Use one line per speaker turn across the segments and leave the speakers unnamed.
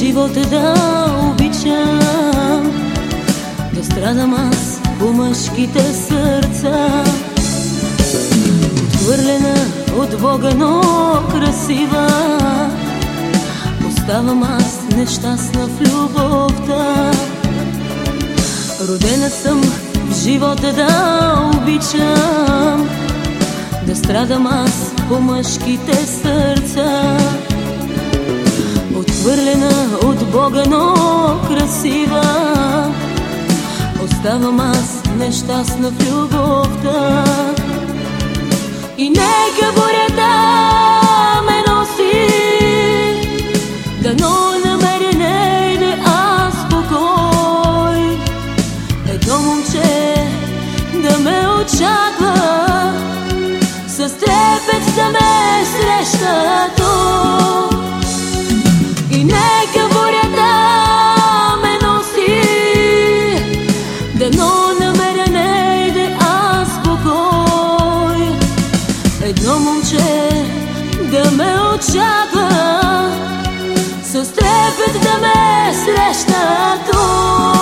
живота да обичам Да страдам аз по мъжките сърца. Отхвърлена от Бога, но красива. Оставам аз нещастна в любовта. Родена съм в живота да обичам. Да страдам аз по мъжките сърца Отхвърлена от Бога, но красива. Оставам аз нещастна в любовта. И нека бурята ме носи Дано намеря нейде аз покой. Едно момче да ме очаква да ме очаква. С трепет да ме срещна Очаквам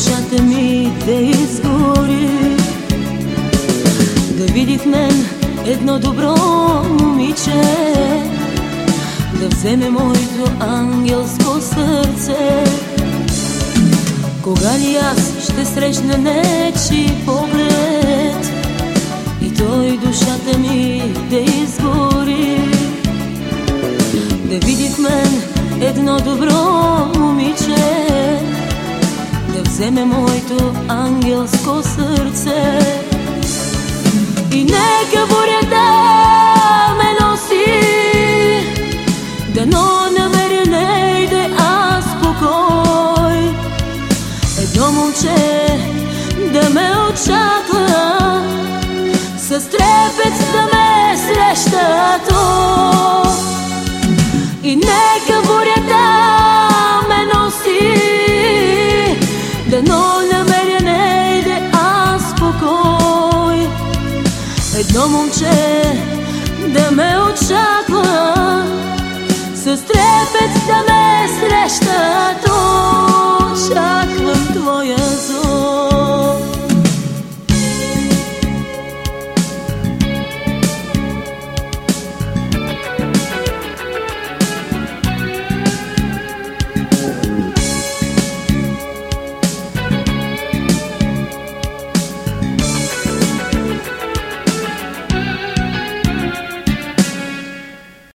душата ми да изгори. Да види в мен едно добро момиче. Да вземе моето ангелско сърце. Кога ли аз ще срещна нечи поглед? И той душата ми да изгори. Да види в мен едно добро вземе моето ангелско сърце. И нека бурята ме носи. Дано намеря нейде аз покой Едно момче да ме очаква. С трепет да ме среща тук Едно момче да ме очаква С трепет